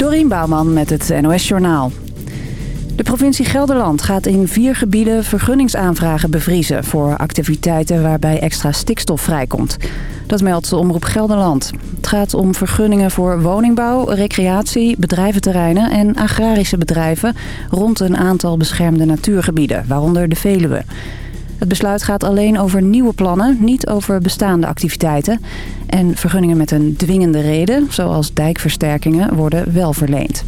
Dorien Bouwman met het NOS Journaal. De provincie Gelderland gaat in vier gebieden vergunningsaanvragen bevriezen... voor activiteiten waarbij extra stikstof vrijkomt. Dat meldt de Omroep Gelderland. Het gaat om vergunningen voor woningbouw, recreatie, bedrijventerreinen... en agrarische bedrijven rond een aantal beschermde natuurgebieden, waaronder de Veluwe. Het besluit gaat alleen over nieuwe plannen, niet over bestaande activiteiten. En vergunningen met een dwingende reden, zoals dijkversterkingen, worden wel verleend.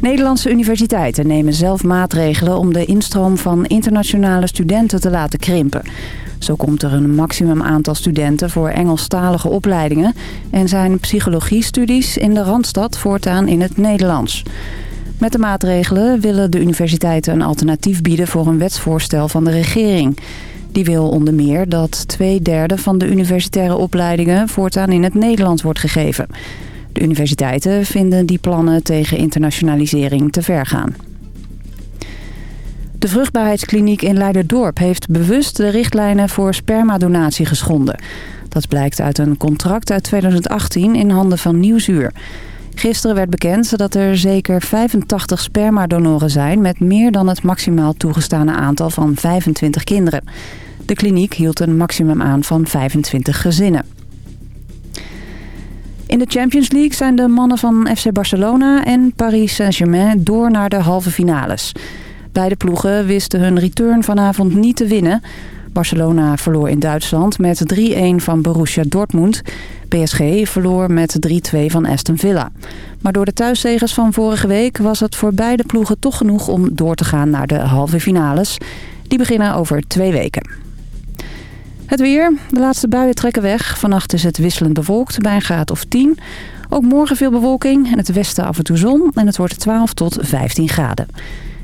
Nederlandse universiteiten nemen zelf maatregelen om de instroom van internationale studenten te laten krimpen. Zo komt er een maximum aantal studenten voor Engelstalige opleidingen... en zijn psychologiestudies in de Randstad voortaan in het Nederlands. Met de maatregelen willen de universiteiten een alternatief bieden voor een wetsvoorstel van de regering. Die wil onder meer dat twee derde van de universitaire opleidingen voortaan in het Nederlands wordt gegeven. De universiteiten vinden die plannen tegen internationalisering te ver gaan. De vruchtbaarheidskliniek in Leiderdorp heeft bewust de richtlijnen voor spermadonatie geschonden. Dat blijkt uit een contract uit 2018 in handen van Nieuwsuur. Gisteren werd bekend dat er zeker 85 spermadonoren zijn... met meer dan het maximaal toegestane aantal van 25 kinderen. De kliniek hield een maximum aan van 25 gezinnen. In de Champions League zijn de mannen van FC Barcelona en Paris Saint-Germain door naar de halve finales. Beide ploegen wisten hun return vanavond niet te winnen. Barcelona verloor in Duitsland met 3-1 van Borussia Dortmund. PSG verloor met 3-2 van Aston Villa. Maar door de thuiszegers van vorige week was het voor beide ploegen toch genoeg om door te gaan naar de halve finales. Die beginnen over twee weken. Het weer. De laatste buien trekken weg. Vannacht is het wisselend bewolkt bij een graad of 10. Ook morgen veel bewolking en het westen af en toe zon. En het wordt 12 tot 15 graden.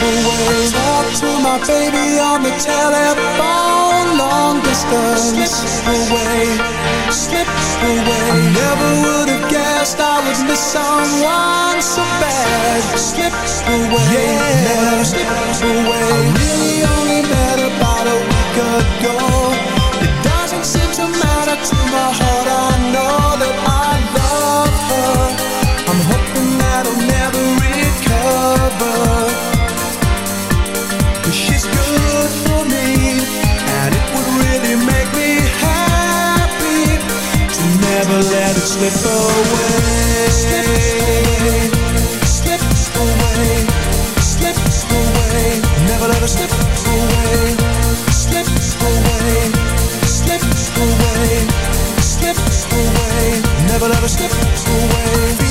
away. Talk to my baby on the telephone, long distance. Slip away, slip away. I never would have guessed I would miss someone so bad. Slip away, yeah. never slip away. I really only met about a week ago. slip away. Slip away. Slip away. Never let us slip away. Slip away. Slip away. Slip away. Never let us slip away.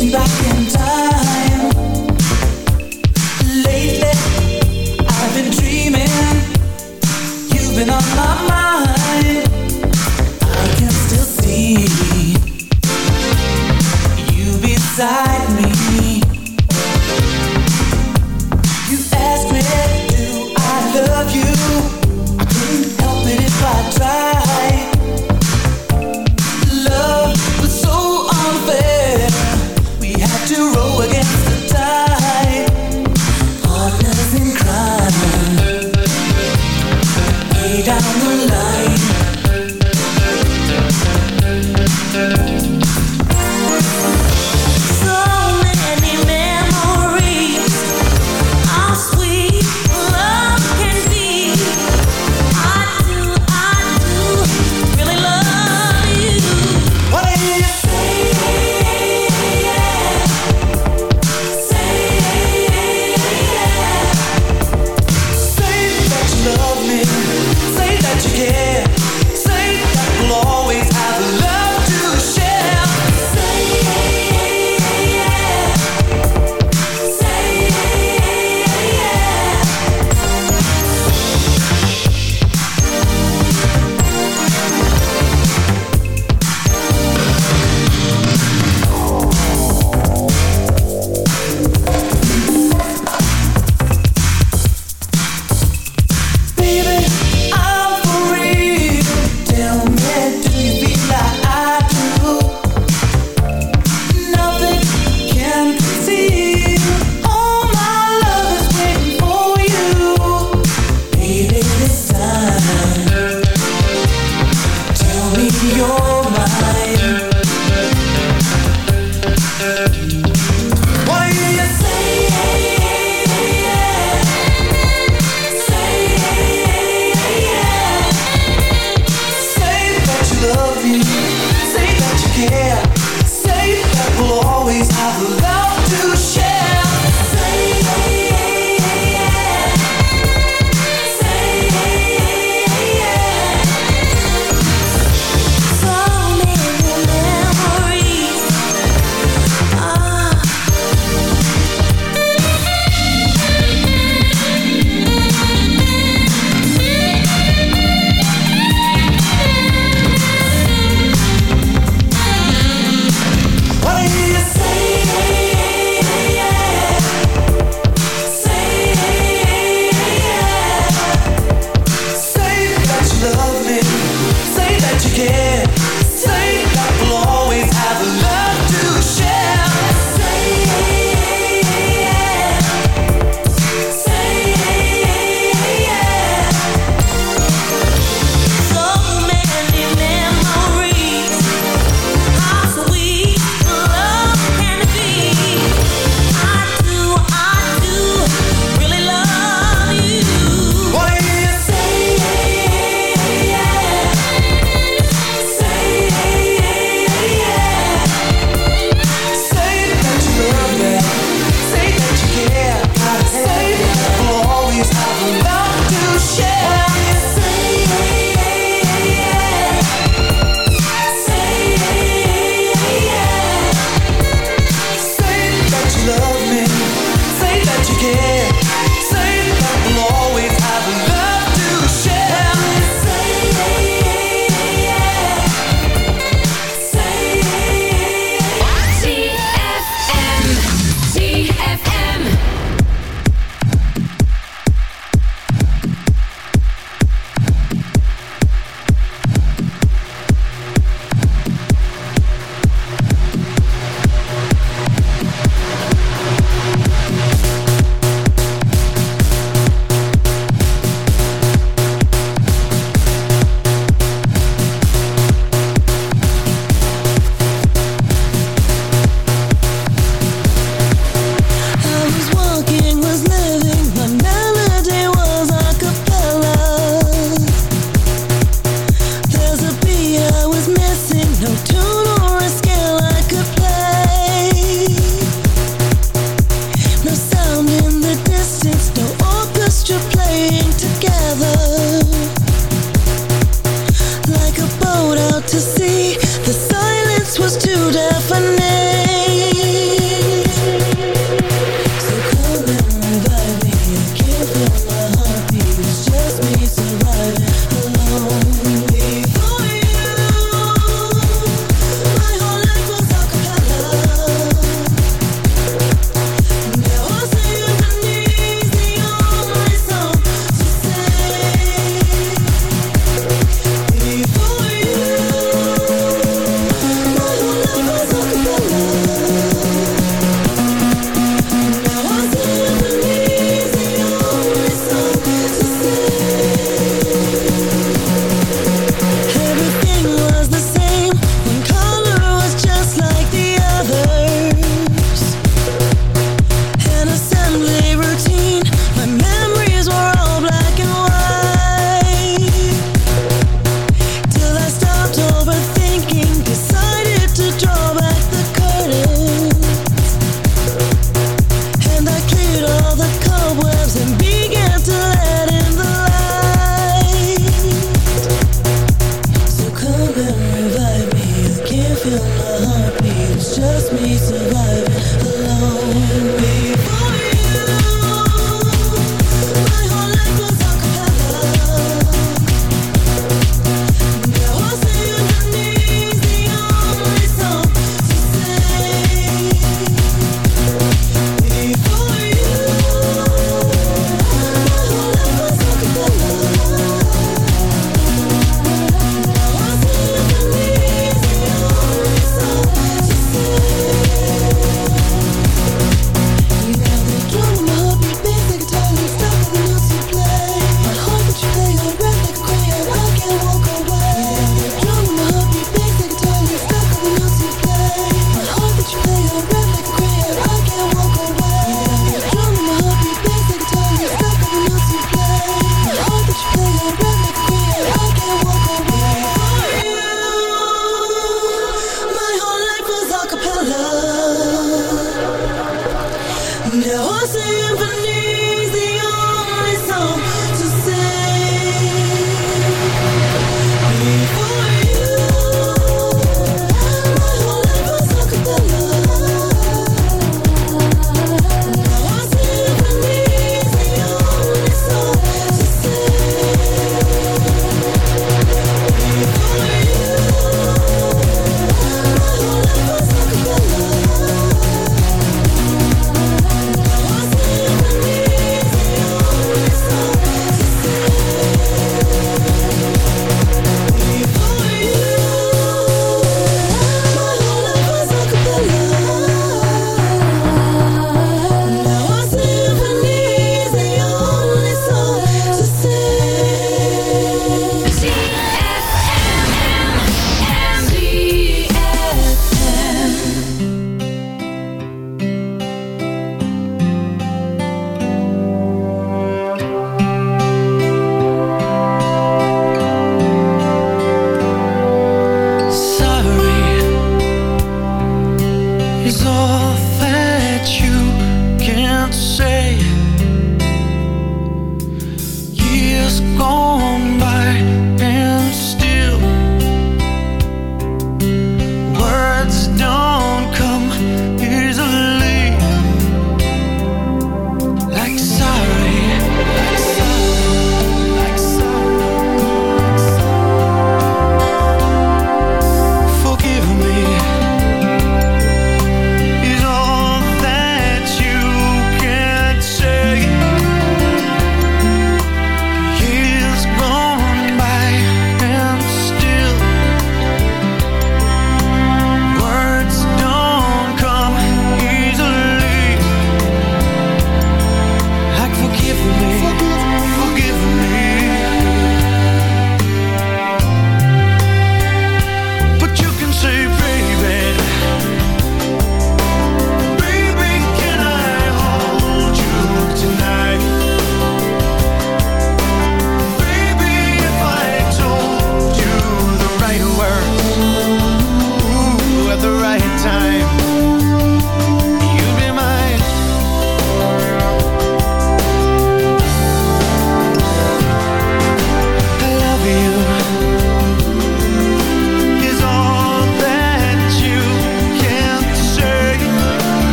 me back in.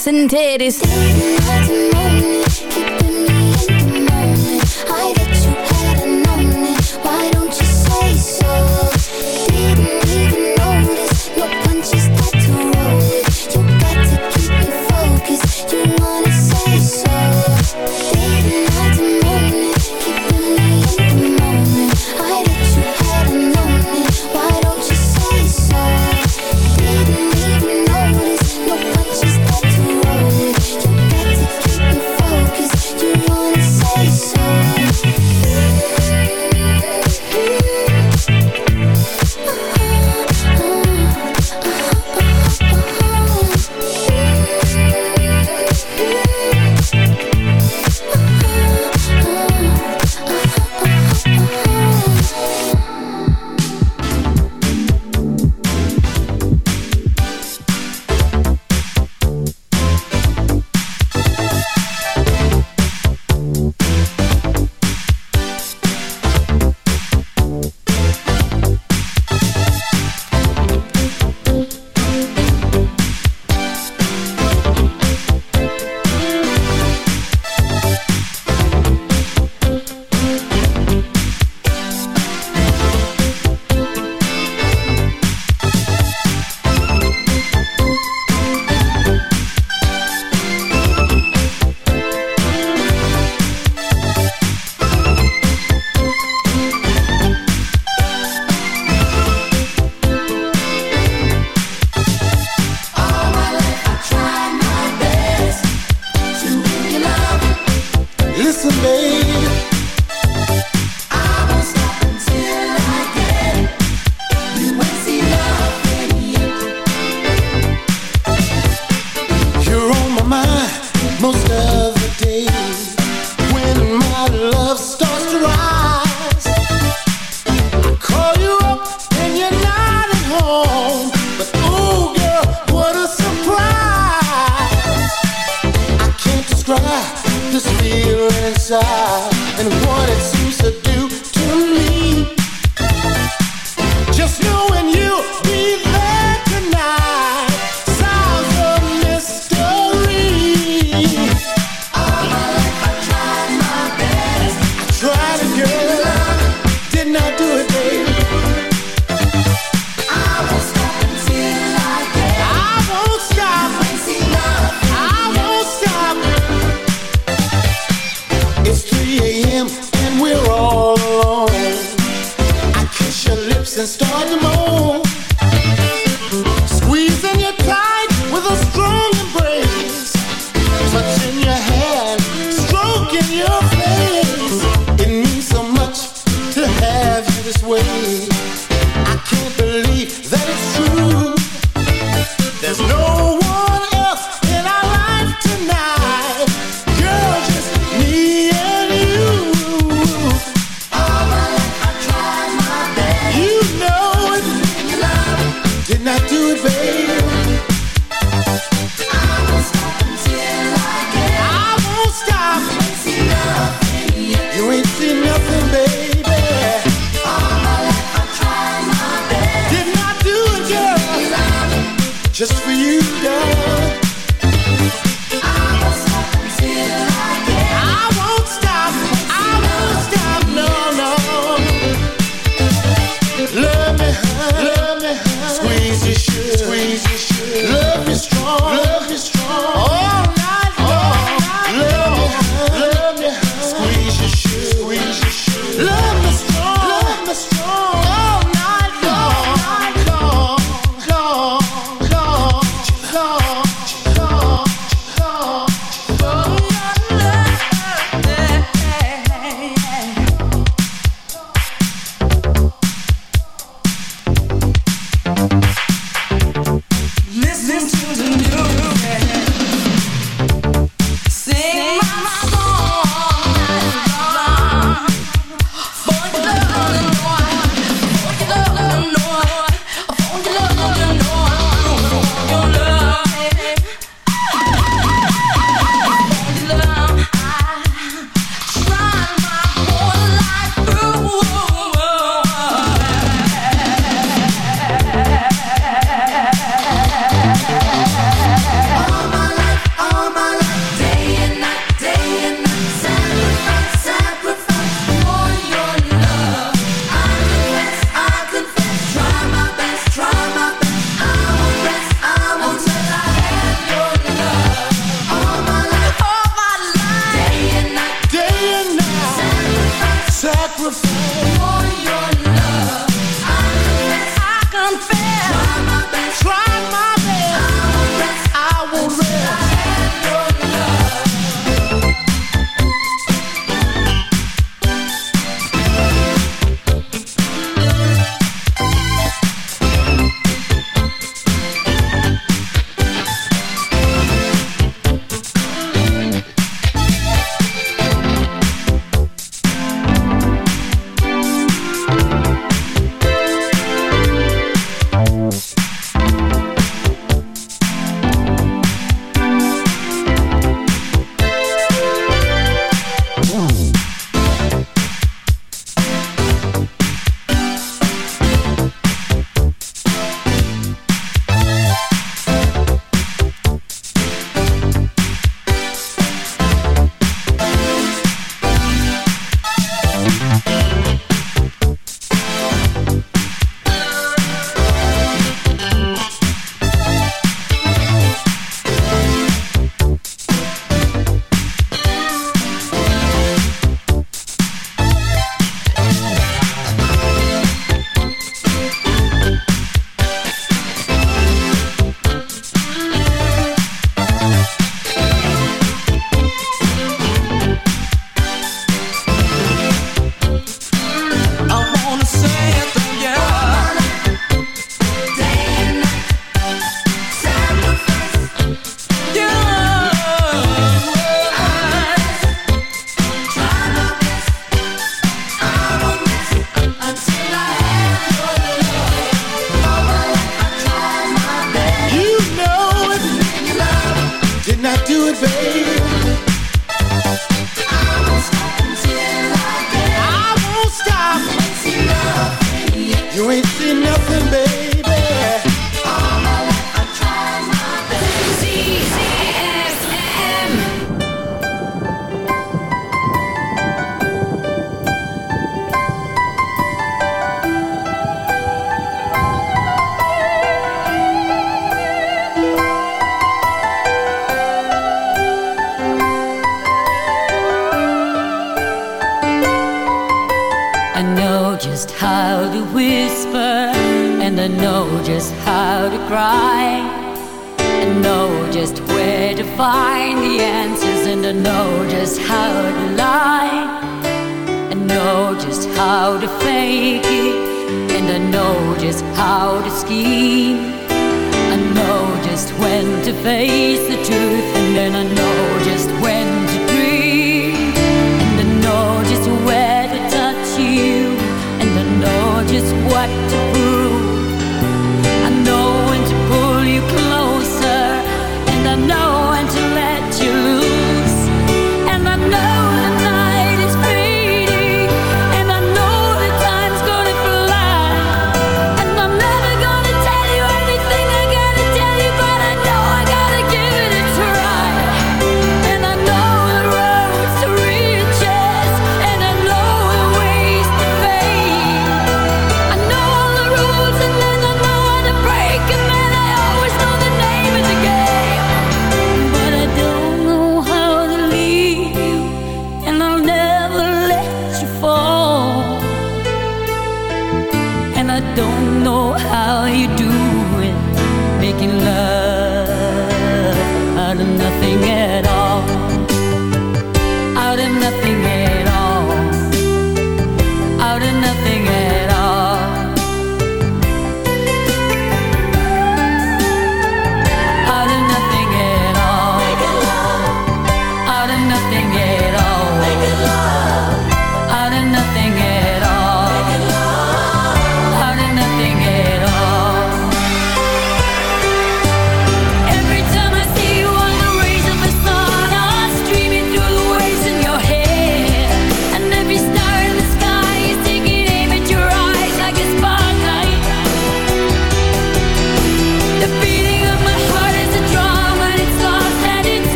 ass and titties.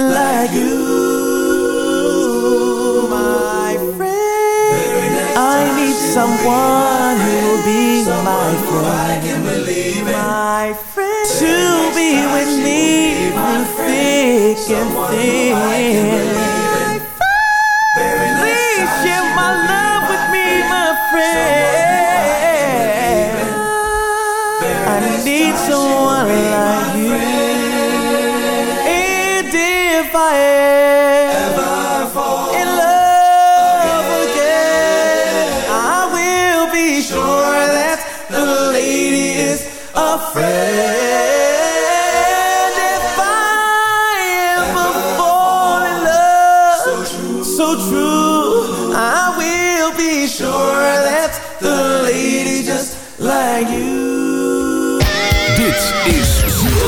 like you, my friend. I need someone who'll be my friend. My friend to be with me through thick and thin.